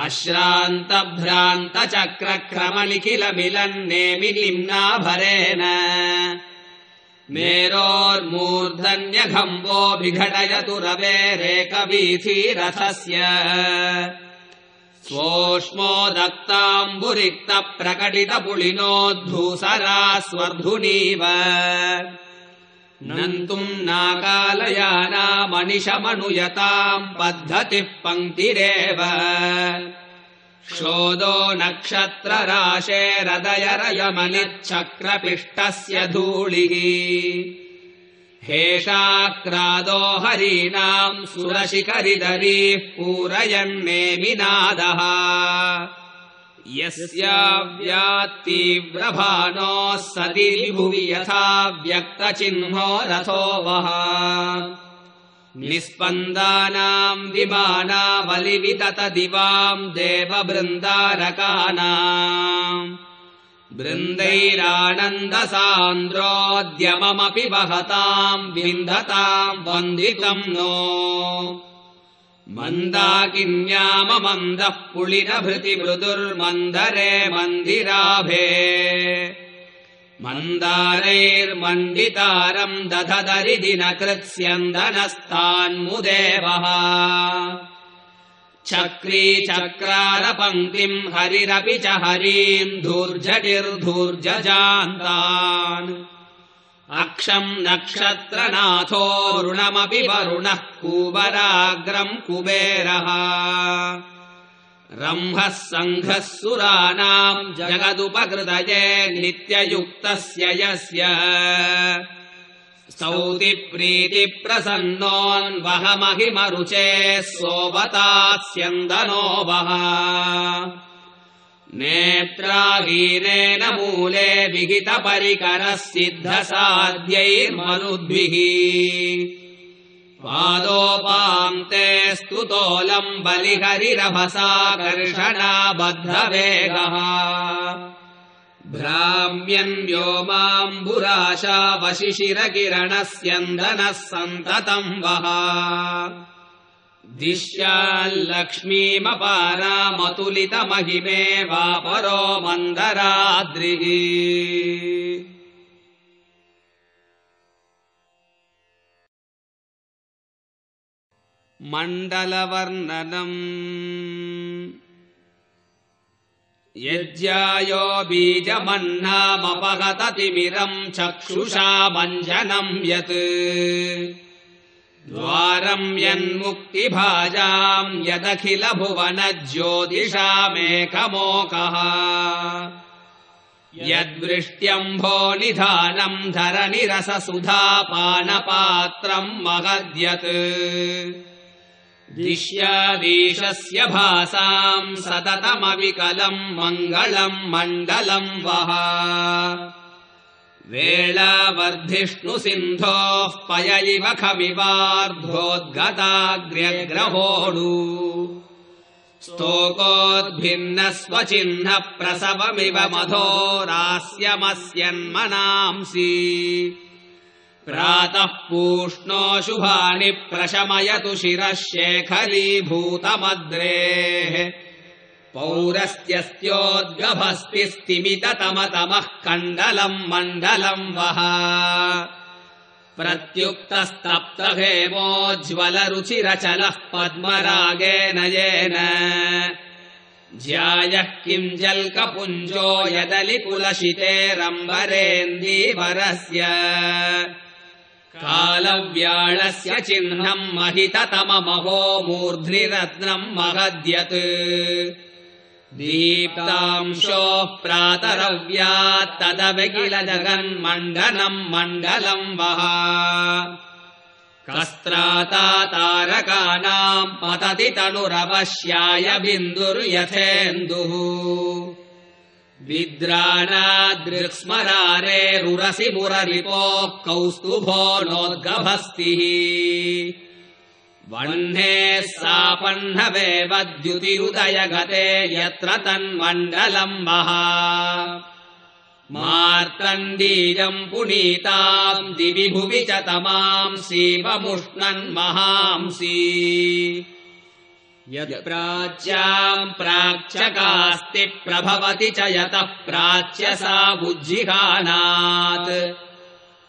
अश्रान्तभ्रान्तचक्रक्रमनिखिलमिलन्नेमि निम्नाभरेण मेरोर्मूर्धन्यघम्बो विघटयतु रवेरेकवीथीरथस्य स्वोष्मोदत्ताम्बुरिक्तप्रकटितपुलिनोद्धूसरा स्वर्धुनीव नन्तुम् नाकालयानामनिशमनुयताम् पद्धतिः पङ्क्तिरेव। क्षोदो नक्षत्रराशेरदयरयमनिच्छक्रपिष्टस्य धूलिः। हेषाक्रादो हरीणाम् सुरशिखरिदरीः पूरयन्नेमिनादः यस्याव्यात्तीव्रभानोः सति भुवि यथा व्यक्तचिह्नो रथो वः। निस्पन्दानाम् बलिवितत दिवाम् देवबृन्दारकानाम्। बृन्दैरानन्दसान्द्रोद्यममपि वहताम् विन्दताम् वन्दितम् नो मन्दाकिन्याममन्दः पुलिनभृति मृदुर्मन्दरे मन्दिराभे। मन्दारैर्मण्डितारम् दधदरिदिनकृत्स्यन्दनस्तान्मुदेवः। चक्री चक्रारपङ्क्तिम् हरिरपि च हरीम् धूर्जटिर्धूर्जजान्तान् अक्षम् नक्षत्रनाथोरुणमपि वरुणः कुबराग्रम् कुबेरः। रम्भः सङ्घः सुराणाम् जगदुपकृतये नित्ययुक्तस्य यस्य। स्तौतिप्रीतिप्रसन्नोन्वहमहिमरुचे सोपतास्यन्दनो वः नेत्राहीनेन मूले विहितपरिकरः सिद्धसाध्यैर्मनुद्भिः पादोपान्ते स्तुतोलम् बलिहरिरभसा कर्षणाबद्धवेगः भ्राम्यन् व्योमाम्बुराशा वशिशिरकिरणस्यन्दनः सन्ततम् वः दिश्याल्लक्ष्मीमपारामतुलितमहिमे वापरो मन्दराद्रिः। मण्डलवर्णनम् यज्ञायो बीजमन्नामपगततिमिरम् चक्षुषा मञ्जनम् यत् द्वारम् यन्मुक्तिभाजाम् यदखिल भुवन ज्योतिषामेकमोकः यद्वृष्ट्यम्भो निधानम् धरनिरससुधापानपात्रम् महद्यत्। दिश्यादीशस्य भासाम् सततमविकलम् मङ्गलम् मण्डलम् वः वेळावर्धिष्णुसिन्धोः पय इव खविवार्धोद्गताग्र्यग्रहोणु स्तोकोद्भिन्नस्वचिह्न प्रसवमिव मधोरास्यमस्यन्मनांसि। प्रातः पूष्णोऽशुभानि प्रशमयतु शिरः शेखरीभूतमद्रेः पौरस्त्यस्त्योद्गभस्तिस्तिमिततमतमः कण्डलम् मण्डलम् वः। प्रत्युक्तस्तप्तहेमोज्ज्वलरुचिरचलः पद्मरागेन येन। ज्यायः किम् जल्कपुञ्जो यदलिकुलशितेरम्बरेन्दीवरस्य कालव्याळस्य चिह्नम् महिततममहो मूर्ध्निरत्नम् महद्यत् दीप्तांशोः प्रातरव्यात्तदविकिल जगन्मण्डनम् मण्डलम् वः। कस्त्राता तारकानाम् पतति तनुरवश्याय बिन्दुर्यथेन्दुः। विद्राणादृक्स्मरारेरुरसि मुररिपोः कौस्तुभो नोद्गभस्तिः वह्नेः सापह्नवेव द्युतिरुदयगते यत्र तन्मण्डलम् महा मार्तण्डीयम् पुनीताम् दिवि भुवि च तमाम् सीवमुष्णन्महांसि यत्प्राच्याम् प्राच्यकास्ति प्रभवति च यतः प्राच्य सा बुज्जिहानात्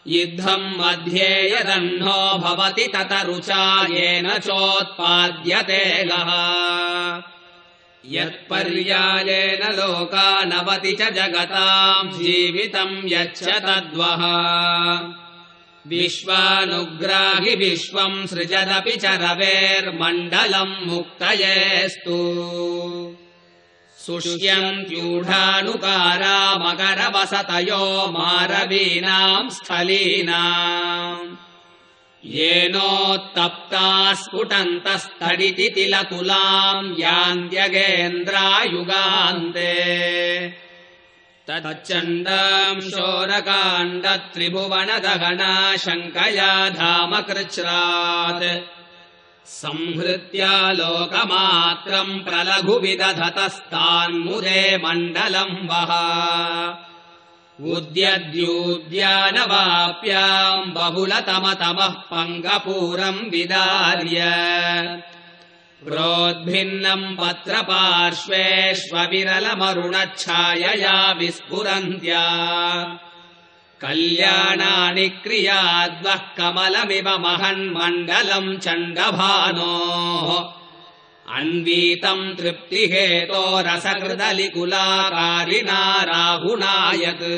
युद्धम् मध्ये यदह्नो भवति तत रुचा येन चोत्पाद्यते गः। यत्पर्यायेन लोकानवति च जगताम् जीवितम् यच्च तद्वः। विश्वानुग्राहि विश्वम् सृजदपि च रवेर्मण्डलम् मुक्तयेस्तु सुष्यन्त्यूढानुकारा मकरवसतयो मारवीणाम् स्थलीनाम्। येनोत्तप्ता स्फुटन्तस्तडिति तिलतुलाम् यान्त्यगेन्द्रायुगान्ते तच्चण्डाम् शोरकाण्डत्रिभुवनदहना शङ्कया धामकृच्छ्रात् संहृत्या लोकमात्रम् प्रलघु मण्डलम् वः। उद्यद्यूद्यानवाप्याम् बहुलतमतमः पङ्गपूरम् विदार्य। प्रोद्भिन्नम् पत्रपार्श्वेष्वविरलमरुणच्छायया विस्फुरन्त्या कल्याणानि क्रियाद्वः कमलमिव महन्मण्डलम् चण्डभानोः अन्वीतम् तृप्तिहेतोरसकृदलिकुलाकारिणा राहुणायत्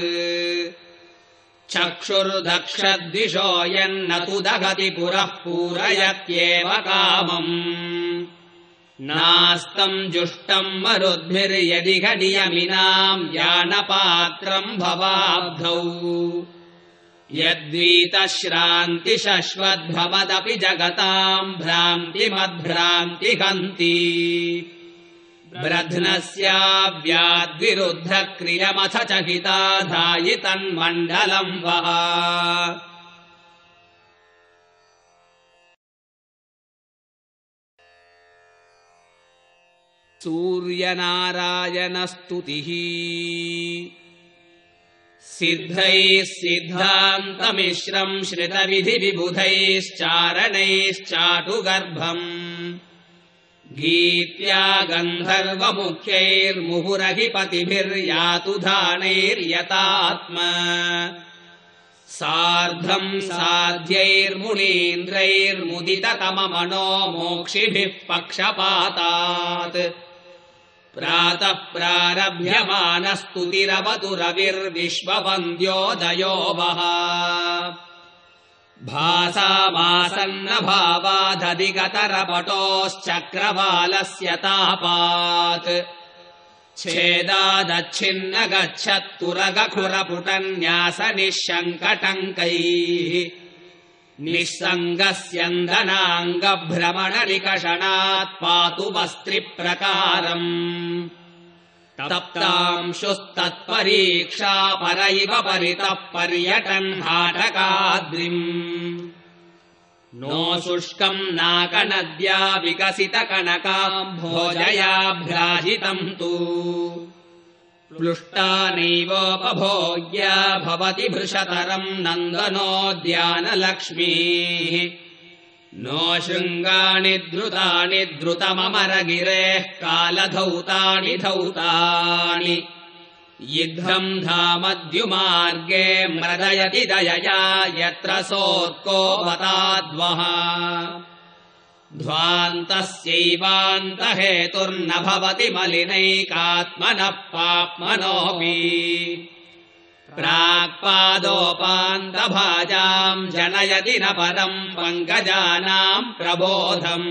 चक्षुर्दक्षद्दिशो यन्न तु दहति पुरः पूरयत्येव कामम् नास्तम् जुष्टम् मरुद्भिर्यदि घनियमिनाम् यानपात्रम् भवाब्धौ। यद्वीतश्रान्तिशश्वद्भवदपि जगताम् भ्रान्तिमद्भ्रान्तिहन्ति। ब्रध्नस्याव्याद्विरुद्धक्रियमथ चकिता धायि तन्मण्डलम् वः सूर्यनारायणस्तुतिः। सिद्धैः सिद्धान्तमिश्रम् श्रितविधिविबुधैश्चारणैश्चाटुगर्भम्। गीत्या गन्धर्वमुख्यैर्मुहुरहिपतिभिर्यातु धानैर्यतात्म सार्धम् साध्यैर्मुनीन्द्रैर्मुदिततममनो मोक्षिभिः पक्षपातात् प्रातः प्रारभ्यमानस्तुतिरवतु रविर्विश्ववन्द्योदयो वः भासामासन्न भावादधिगतरपटोश्चक्रवालस्य तापात्। छेदादच्छिन्न गच्छत्तुरगखुरपुटन्यास निःशङ्कटङ्कैः निःसङ्गस्यन्दनाङ्गभ्रमणनिकषणात् पातु वस्त्रिप्रकारम् तप्तांशुस्तत्परीक्षा पर इव परितः पर्यटन् हाटकाद्रिम्। नो शुष्कम् नाकनद्या विकसितकनकाम् भोजयाभ्राजितम् तु प्लुष्टा नैवोपभोग्या भवति भृशतरम् नन्दनोद्यानलक्ष्मीः नो शृङ्गाणि द्रुतानि द्रुतममरगिरेः कालधौतानि धौतानि। युद्धम् धामद्युमार्गे मृदयति दयया यत्र सोऽर्कोऽवताद्वः ध्वान्तस्यैवान्तहेतुर्न भवति मलिनैकात्मनः पाप्मनोऽपि प्राक्पादोपान्तभाजाम् जनयति न परम् पङ्कजानाम् प्रबोधम्।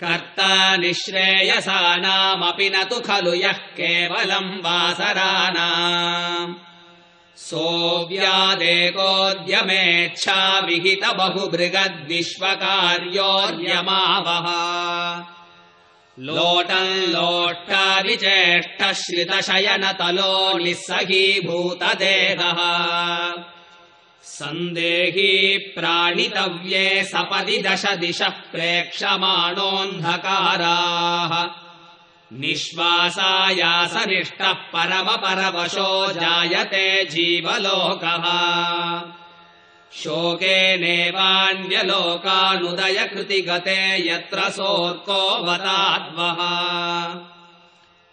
कर्ता निःश्रेयसानामपि न तु खलु यः केवलम् वासराणाम् सोऽव्यादेकोद्यमेच्छा विहित बहुबृगद्विश्वकार्योर्यमावः लोटम् लोष्टाविचेष्टः श्रितशयनतलो निःसखीभूतदेहः। सन्देही प्राणितव्ये सपदि दश दिशः प्रेक्षमाणोऽन्धकाराः निःश्वासायासनिष्टः परमपरवशो जायते जीवलोकः। शोकेनेवान्यलोकानुदयकृति गते यत्र सोऽर्कोऽवताद्वः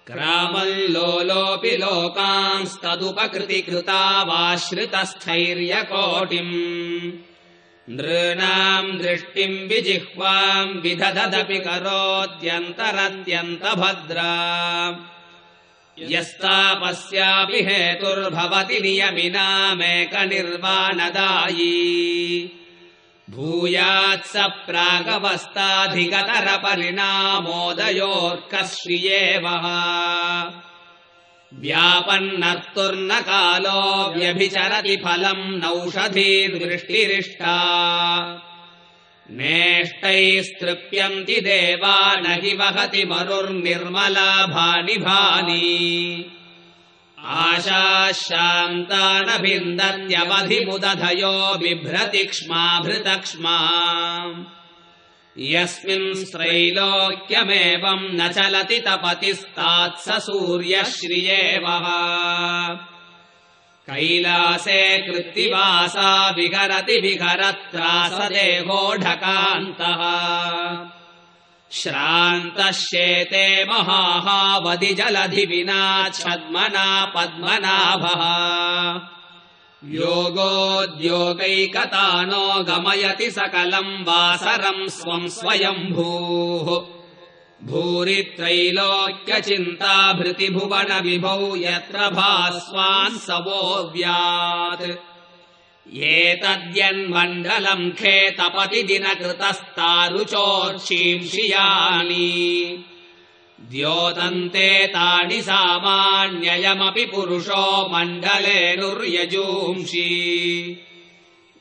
ग्रामल्लोलोऽपि लोकांस्तदुपकृति कृतावाश्रितस्थैर्यकोटिम् नृणाम् दृष्टिम् विजिह्वाम् विदधदपि करोत्यन्तरत्यन्तभद्रा। यस्तापस्यापि हेतुर्भवति नियमिनामेकनिर्वाणदायी। भूयात् स प्रागवस्ताधिगतरपरिणामोदयोऽर्कः श्रियेवः व्यापन्नर्तुर्न कालो व्यभिचरति फलम् नौषधीर्वृष्टिरिष्टा नेष्टैस्तृप्यन्ति देवा न हि वहति मरुर्निर्मलाभानि भानि आशाशान्तानभिन्दन्यवधिमुदधयो बिभ्रतिक्ष्माभृतक्ष्मा यस्मिंस्त्रैलोक्यमेवम् न चलति तपतिस्तात्स सूर्यः श्रियेवः कैलासे कृत्तिवासा विहरति विहरत्रासदेहोढकान्तः श्रान्तः शेते महाहावधि जलधि विना छद्मना पद्मनाभः योगोद्योगैकतानो गमयति सकलम् वासरम् स्वम् स्वयम्भूः। भूरि त्रैलोक्यचिन्ताभृति भुवन विभौ यत्र भास्वान् सवोऽव्यात् एतद्यन्मण्डलम् खेतपति दिनकृतस्तारुचोर्षींषियानि द्योतन्ते तानि सामान्ययमपि पुरुषो मण्डलेनुर्यजूंषि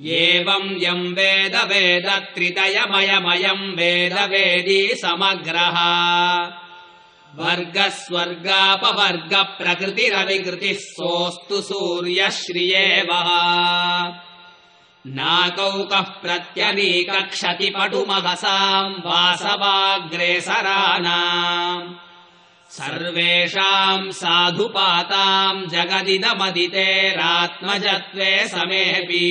एवम् यम् वेद वेद त्रितयमयमयम् समग्रः। वर्गस्वर्गापवर्ग प्रकृतिरविकृतिः सोऽस्तु सूर्यः नाकौकः प्रत्यनीकक्षतिपटुमहसाम् वासवाग्रेसराणाम् सर्वेषाम् साधुपाताम् जगदिदमदितेरात्मजत्वे समेऽपि।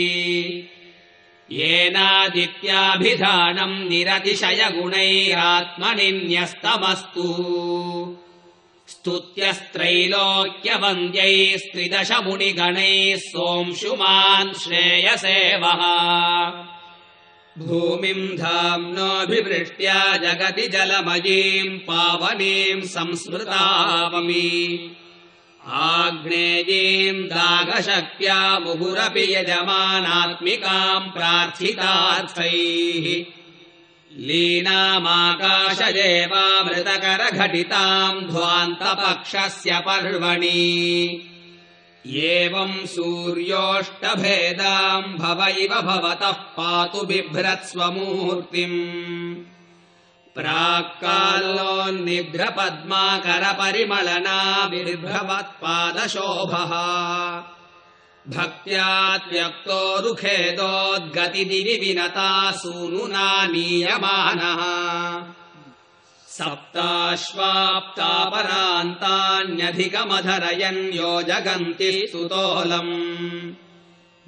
येनादित्याभिधानम् निरतिशयगुणैरात्मनि न्यस्तमस्तु स्तुत्यस्त्रैलोक्यवन्द्यैस्त्रिदश मुनिगणैः सोऽंशुमान् श्रेयसेवः। भूमिम् धाम्नोऽभिवृष्ट्या जगति जलमयीम् पावनीम् संस्मृतामि आग्नेयीम् दागशक्त्या मुहुरपि यजमानात्मिकाम् प्रार्थितार्थैः लीनामाकाशदेवामृतकरघटिताम् ध्वान्तपक्षस्य पर्वणि। एवम् सूर्योष्टभेदाम् भव इव भवतः पातु बिभ्रत्स्वमूर्तिम्। प्राक्कालोन्निभ्रपद्माकरपरिमलना बिभ्रवत्पादशोभः भक्त्या त्यक्तो रुखेदोद्गतिदिवि विनता सूनुना नीयमानः। सप्ताश्वाप्तापरान्तान्यधिकमधरयन् यो जगन्ति स्तुतोलम्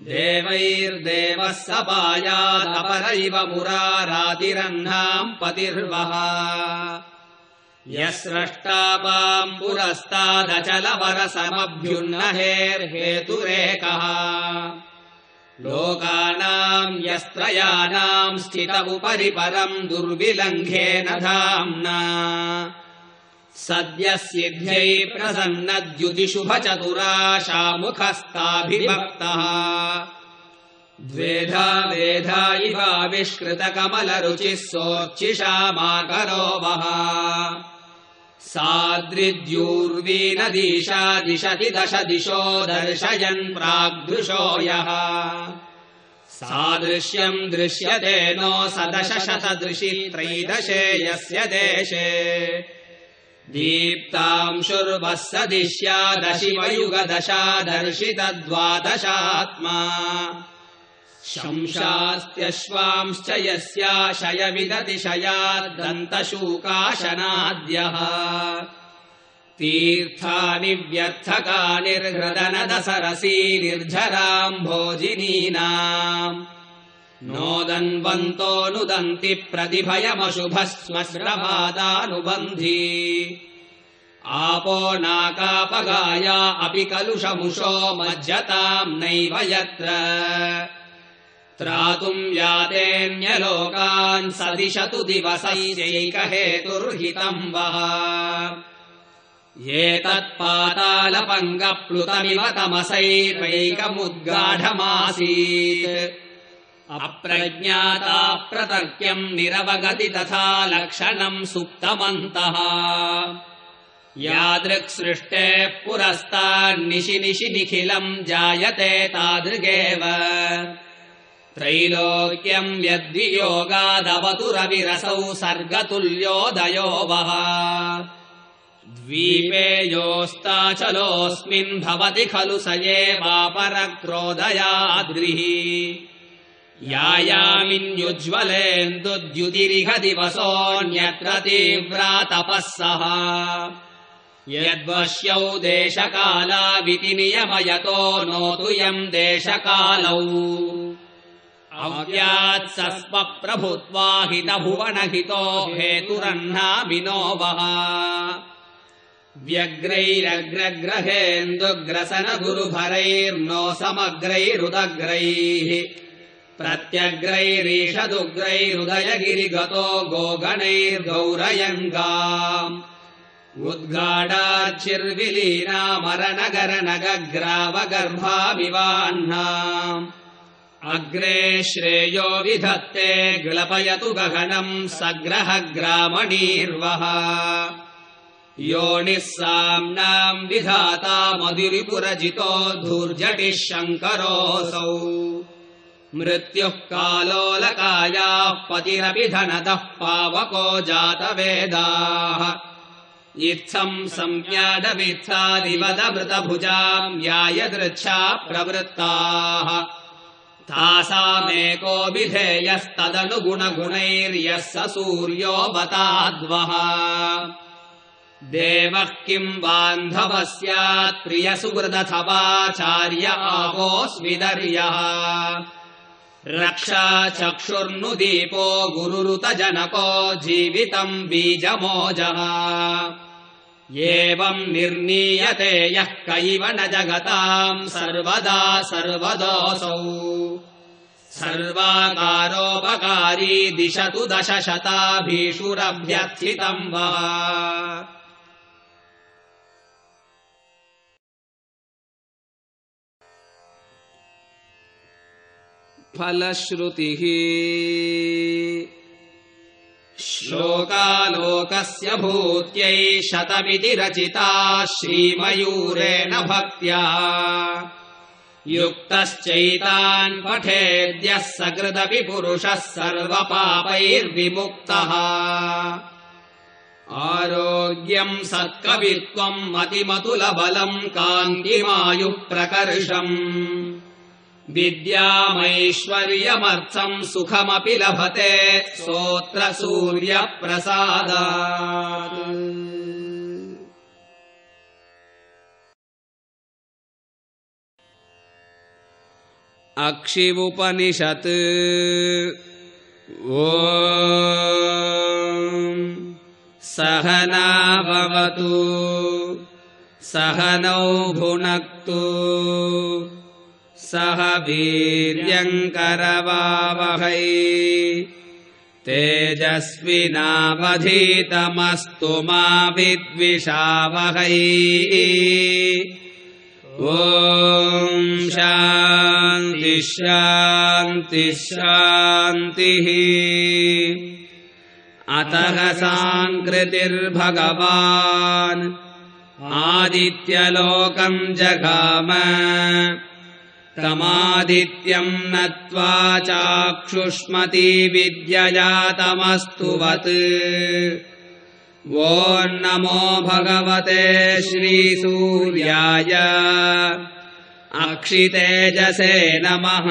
देवैर्देवः सपायादपरैव मुरारातिरह्नाम् पतिर्वः यस्रष्टापाम् पुरस्तादचलवरसमभ्युन्नहेर्हेतुरेकः लोकानाम् यस्त्रयानाम् स्थित उपरि परम् दुर्विलङ्घेन धाम्ना। सद्यः सिद्ध्यै प्रसन्नद्युतिशुभचतुराशामुखस्ताभिभक्तः। द्वेधा वेधा इवाविष्कृतकमलरुचिः सोर्चिषामाकरो वः साद्रिद्यूर्वीनदीशा दिशति दश दिशो दर्शयन् प्राग्दृशो यः। सादृश्यम् दृश्यते नो सदश शतदृशि त्रैदशे यस्य देशे। दीप्तांशुर्वः स दिश्यादशिवयुगदशा दर्शितद्वादशात्मा शंशास्त्यश्वांश्च यस्याशय विदतिशयाद्दन्तशूकाशनाद्यः तीर्थानि व्यर्थकानिर्हृदनदसरसी निर्झराम्भोजिनीनाम्। नोदन्वन्तोऽनुदन्ति प्रतिभयमशुभः श्मश्रपादानुबन्धी आपो नाकापगाया अपि कलुषमुषो मज्जताम् नैव यत्र त्रातुम् यातेऽन्यलोकान् सदिशतु दिवसैकहेतुर्हितम् वः। एतत्पातालपङ्गप्लुतमिव तमसैर्वैकमुद्गाढमासीत्। अप्रज्ञाता प्रतर्क्यम् निरवगति तथा लक्षणम् सुप्तमन्तः। यादृक्सृष्टेः पुरस्तान्निशि निशि निखिलम् जायते तादृगेव त्रैलोक्यम् यद्वियोगादवतु रविरसौ सर्गतुल्योदयो वः। द्वीपे योऽस्ताचलोऽस्मिन् भवति खलु स एवापरक्रोदयाद्रिः यायामिन्युज्ज्वलेन्दुद्युतिरिह दिवसोऽन्यत्र तीव्रा तपः सः। यद्वश्यौ देशकालाविति नियमयतो नोतु यम् देशकालौ अव्यात् प्रभुत्वा हितभुवनहितो हेतुरह्नामिनो वः व्यग्रैरग्रग्रहेन्दुग्रसन गुरुभरैर्नो समग्रैरुदग्रैः प्रत्यग्रैरीषदुग्रैरुदयगिरिगतो गोगणैर्गौरयङ्गाम्। उद्गाडाच्छिर्विलीनामरनगरनगग्रावगर्भामिवाह्नाम् अग्रे श्रेयो विधत्ते ग्लपयतु गगनम् सग्रहग्रामणीर्वः। योनिः साम्नाम् विधाता मधुरिपुरजितो धूर्जटिः शङ्करोऽसौ। मृत्युः कालोलकायाः पतिरपि धनदः पावको जातवेदाः। इत्थम् संज्ञाडवित्थादिवदमृतभुजाम् यायदृच्छा प्रवृत्ताः तासामेको विधेयस्तदनुगुणगुणैर्यः स सूर्यो बताद्वः देवः किम् बान्धवः स्यात् प्रियसुहृदथवाचार्य आहोऽस्मिदर्यः रक्षा चक्षुर्नुदीपो गुरुरुतजनको जीवितम् बीजमोजः एवम् निर्णीयते यः कैव न जगताम् सर्वदा सर्वदोऽसौ। सर्वाकारोपकारी दिशतु दशशताभीषुरभ्यर्थितम् वा। फलश्रुतिः श्लोकालोकस्य भूत्यै शतमिति रचिता श्रीमयूरेण भक्त्या। युक्तश्चैतान् पठेद्यः सकृदपि पुरुषः सर्वपापैर्विमुक्तः। आरोग्यम् सत्कवित्वम् मतिमतुलबलम् कान्तिमायुः प्रकर्षम् विद्यामैश्वर्यमर्थम् सुखमपि लभते। सोऽत्र सूर्यप्रसादात् अक्षिवुपनिषत् ओ सहनाभवतु सहनौ भुनक्तु सह वीर्यङ्करवावहै। तेजस्विनावधीतमस्तु मा विद्विषावहै। ॐ शान्ति शान्ति शान्तिः। अतः साङ्कृतिर्भगवान् आदित्यलोकम् जगाम तमादित्यम् नत्वा चाक्षुष्मती विद्यजातमस्तुवत् वो नमो भगवते श्रीसूर्याय। अक्षितेजसे नमः।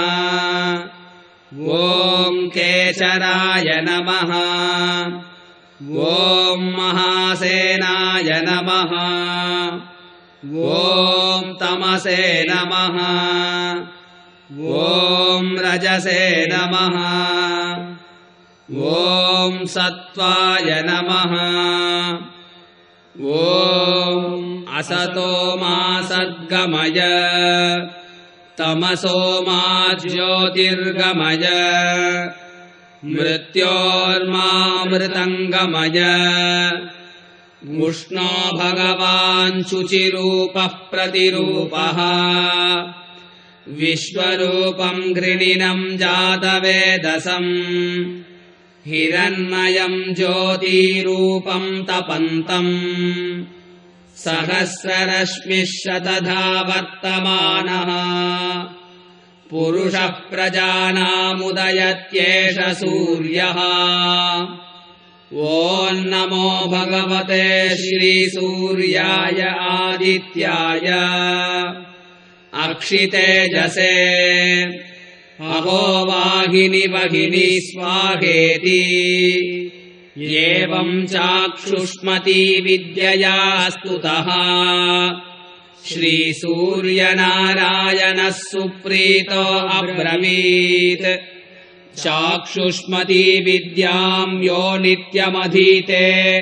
ॐ केशराय नमः। ॐ महासेनाय नमः ॐ तमसे नमः। ॐ रजसे नमः। ॐ सत्त्वाय नमः। ॐ असतो मा सद्गमय। तमसो मा ज्योतिर्गमय। मृत्योर्मामृतङ्गमय उष्णो भगवान् शुचिरूपः प्रतिरूपः। विश्वरूपम् घृणिनम् जातवेदसम् हिरण्मयम् ज्योतिरूपम् तपन्तम् सहस्ररश्मिः शतधा वर्तमानः। पुरुषः प्रजानामुदयत्येष सूर्यः ॐ नमो भगवते श्रीसूर्याय आदित्याय। अक्षितेजसे अहो वाहिनि वहिनि स्वाहेति। एवम् चाक्षुष्मती विद्यया स्तुतः श्रीसूर्यनारायणः सुप्रीतो अब्रवीत् चाक्षुष्मती विद्याम् यो नित्यमधीते।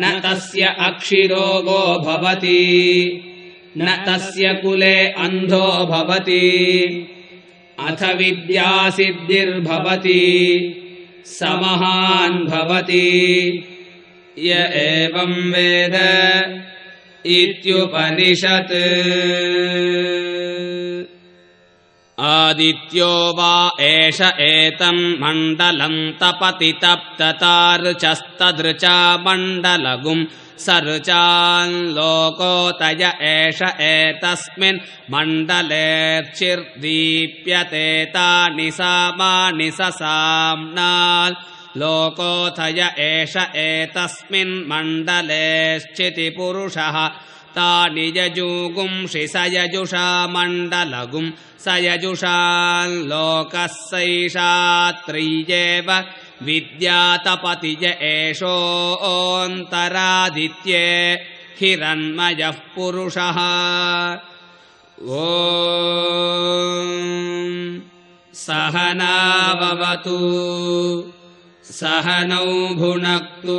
न तस्य अक्षिरोगो भवति। न तस्य कुले अन्धो भवति। अथ विद्यासिद्धिर्भवति। स महान् भवति। य एवम् वेद इत्युपनिषत् आदित्यो वा एष एतम् मण्डलम् तपति तप्ततार्चस्तदृचा मण्डलगुम् सर्चाल्लोकोतय एष एतस्मिन् मण्डलेर्चिर्दीप्यते तानि सामानि ससाम्नाल् लोकोथय एष एतस्मिन् मण्डलेश्चितिपुरुषः तानि यजूगुंषि स यजुषा मण्डलगुम् स यजुषाल्लोकः सैषात्रय्येव विद्यातपतिज एषोऽन्तरादित्ये हिरण्मयः पुरुषः। ॐ सहनावतु सहनौ भुनक्तु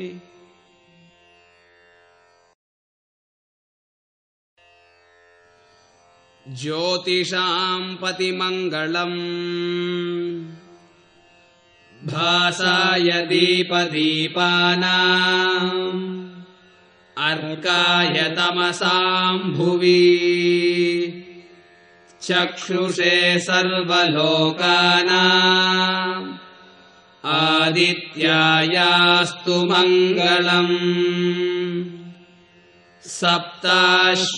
ज्योतिषाम् पतिमङ्गलम्। भासाय दीपदीपानाम्। अर्काय तमसाम् भुवि चक्षुषे सर्वलोकानाम्। आदित्यायास्तु मङ्गलम् सप्ताश्वरथवाहाय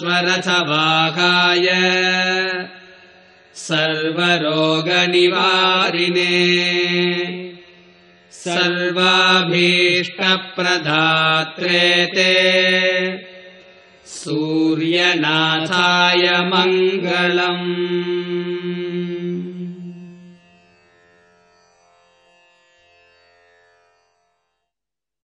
सर्वरोगनिवारिणे सर्वाभीष्टप्रदात्रे ते सूर्यनाथाय मङ्गलम्